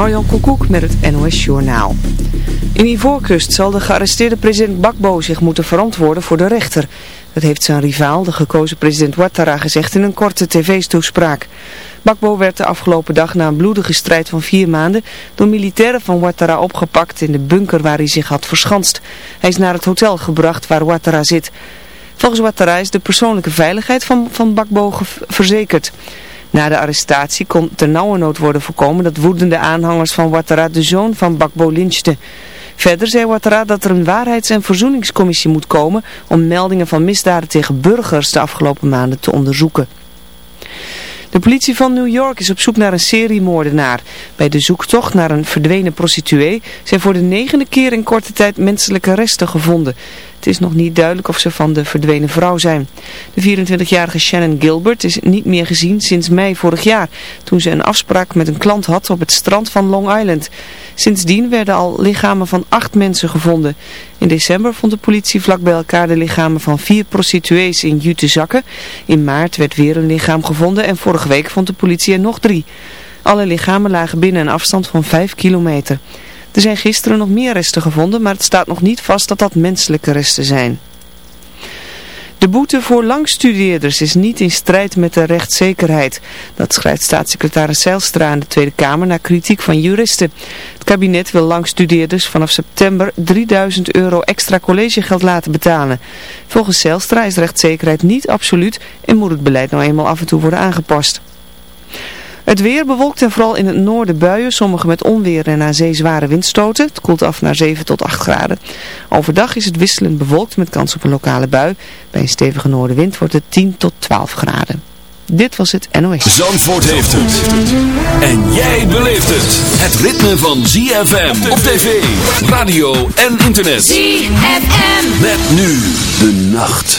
Marjan Koekoek met het NOS Journaal. In Ivoorkust zal de gearresteerde president Bakbo zich moeten verantwoorden voor de rechter. Dat heeft zijn rivaal, de gekozen president Ouattara, gezegd in een korte tv-toespraak. Bakbo werd de afgelopen dag na een bloedige strijd van vier maanden door militairen van Ouattara opgepakt in de bunker waar hij zich had verschanst. Hij is naar het hotel gebracht waar Ouattara zit. Volgens Ouattara is de persoonlijke veiligheid van, van Bakbo verzekerd. Na de arrestatie kon ternauwernood worden voorkomen dat woedende aanhangers van Ouattara de zoon van Bakbo lynchten. Verder zei Ouattara dat er een waarheids- en verzoeningscommissie moet komen om meldingen van misdaden tegen burgers de afgelopen maanden te onderzoeken. De politie van New York is op zoek naar een seriemoordenaar. Bij de zoektocht naar een verdwenen prostituee zijn voor de negende keer in korte tijd menselijke resten gevonden. Het is nog niet duidelijk of ze van de verdwenen vrouw zijn. De 24-jarige Shannon Gilbert is niet meer gezien sinds mei vorig jaar, toen ze een afspraak met een klant had op het strand van Long Island. Sindsdien werden al lichamen van acht mensen gevonden. In december vond de politie vlak bij elkaar de lichamen van vier prostituees in jute zakken. In maart werd weer een lichaam gevonden en vorige week vond de politie er nog drie. Alle lichamen lagen binnen een afstand van vijf kilometer. Er zijn gisteren nog meer resten gevonden, maar het staat nog niet vast dat dat menselijke resten zijn. De boete voor langstudeerders is niet in strijd met de rechtszekerheid. Dat schrijft staatssecretaris Zijlstra aan de Tweede Kamer na kritiek van juristen. Het kabinet wil langstudeerders vanaf september 3000 euro extra collegegeld laten betalen. Volgens Zijlstra is rechtszekerheid niet absoluut en moet het beleid nou eenmaal af en toe worden aangepast. Het weer bewolkt en vooral in het noorden buien, sommige met onweer en aan zee zware windstoten. Het koelt af naar 7 tot 8 graden. Overdag is het wisselend bewolkt met kans op een lokale bui. Bij een stevige noordenwind wordt het 10 tot 12 graden. Dit was het NOS. Zandvoort heeft het. En jij beleeft het. Het ritme van ZFM op tv, radio en internet. ZFM. Met nu de nacht.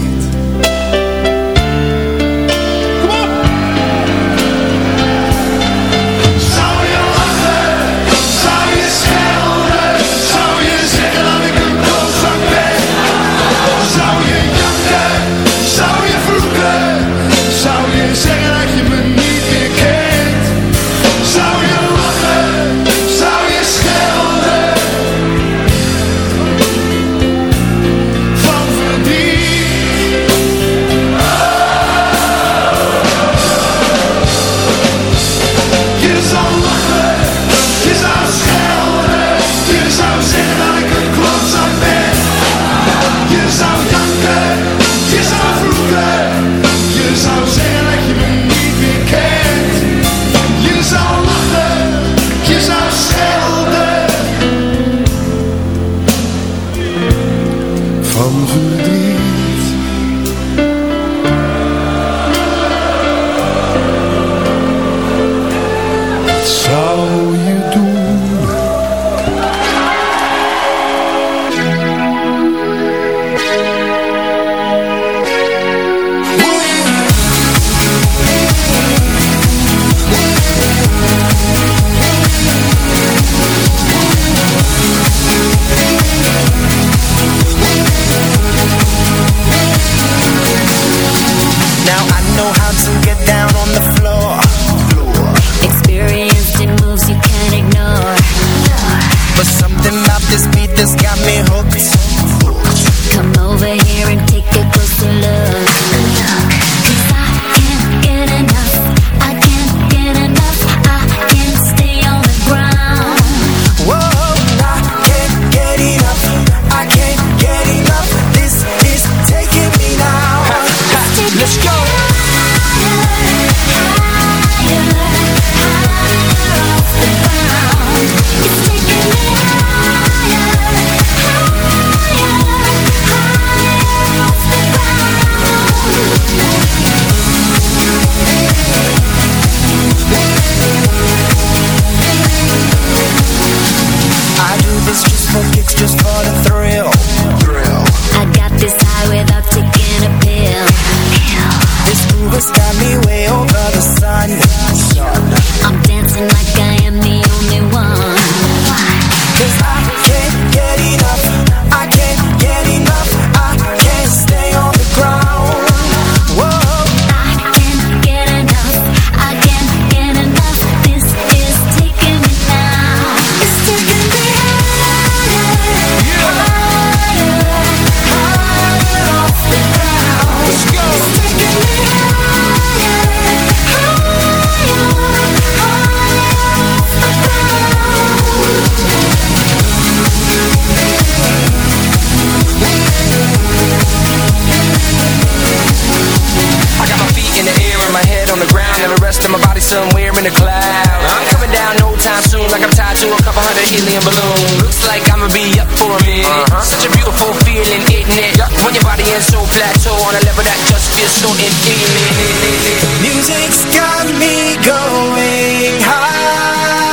My body somewhere in the clouds. I'm coming down no time soon, like I'm tied to a couple hundred helium balloons. Looks like I'ma be up for a minute. Uh -huh. Such a beautiful feeling, isn't it? Yeah. When your body is so plateau on a level that just feels so infinite. Music's got me going higher.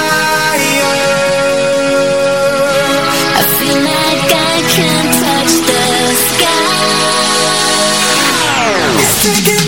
I feel like I can touch the sky. It's taking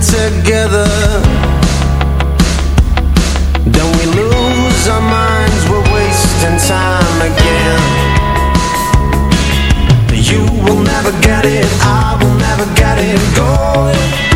together. Don't we lose our minds, we're wasting time again. You will never get it, I will never get it, going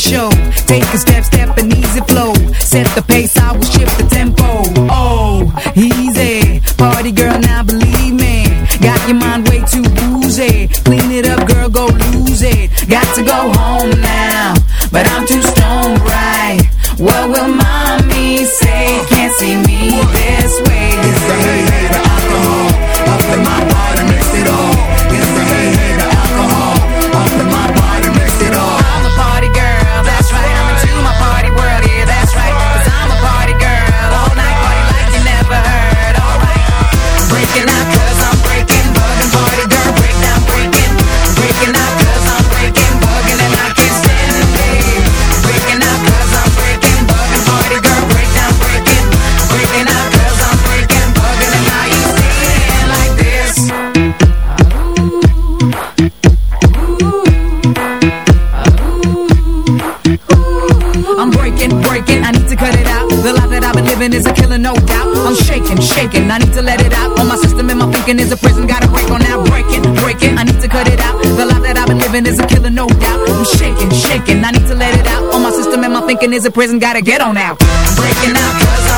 show. Take a step, step and easy flow. Set the system and my thinking is a prison. Gotta get on out. Breaking out.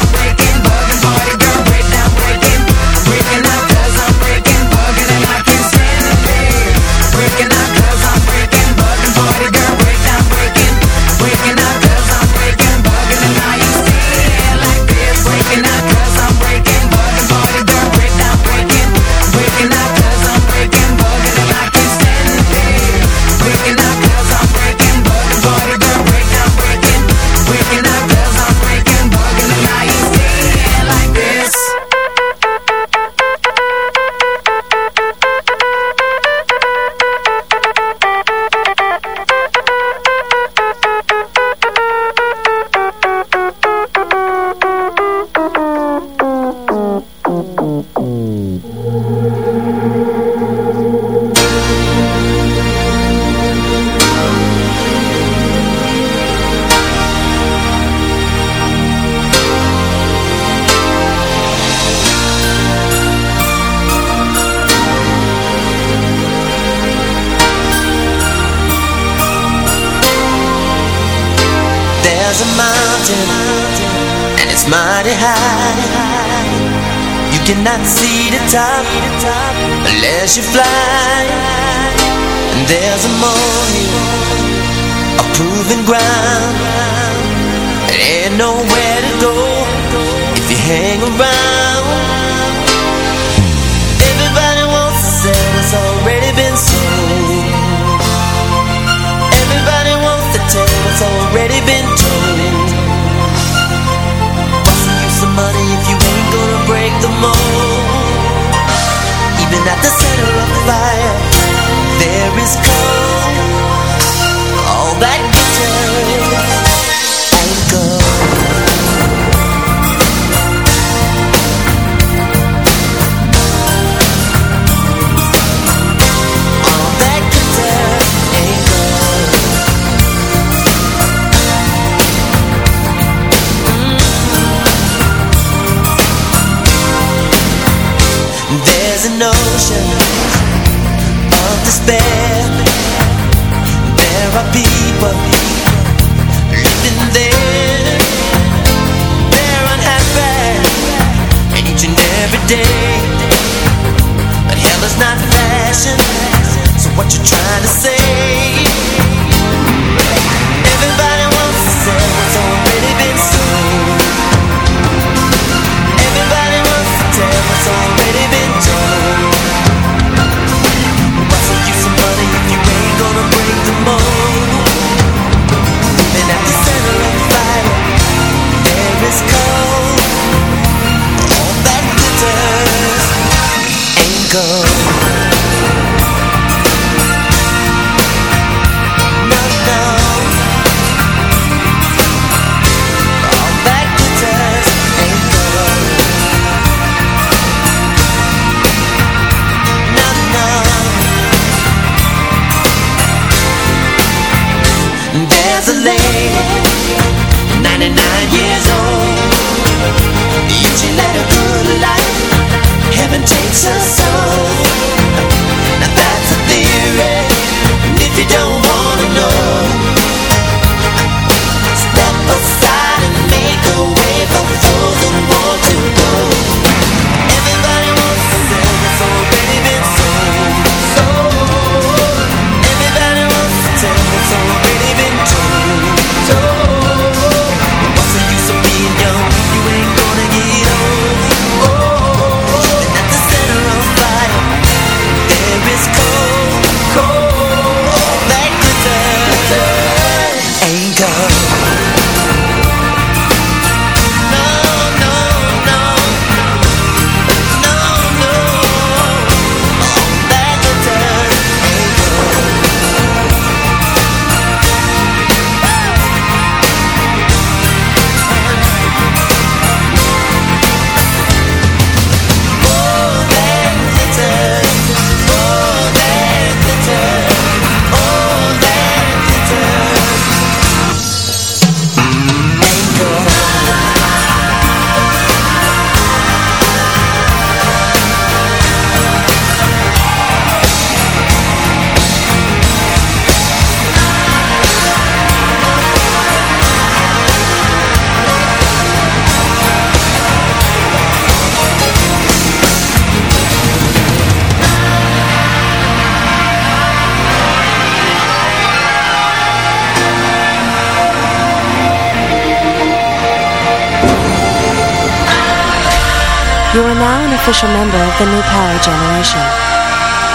The new power generation.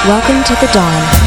Welcome to the dawn.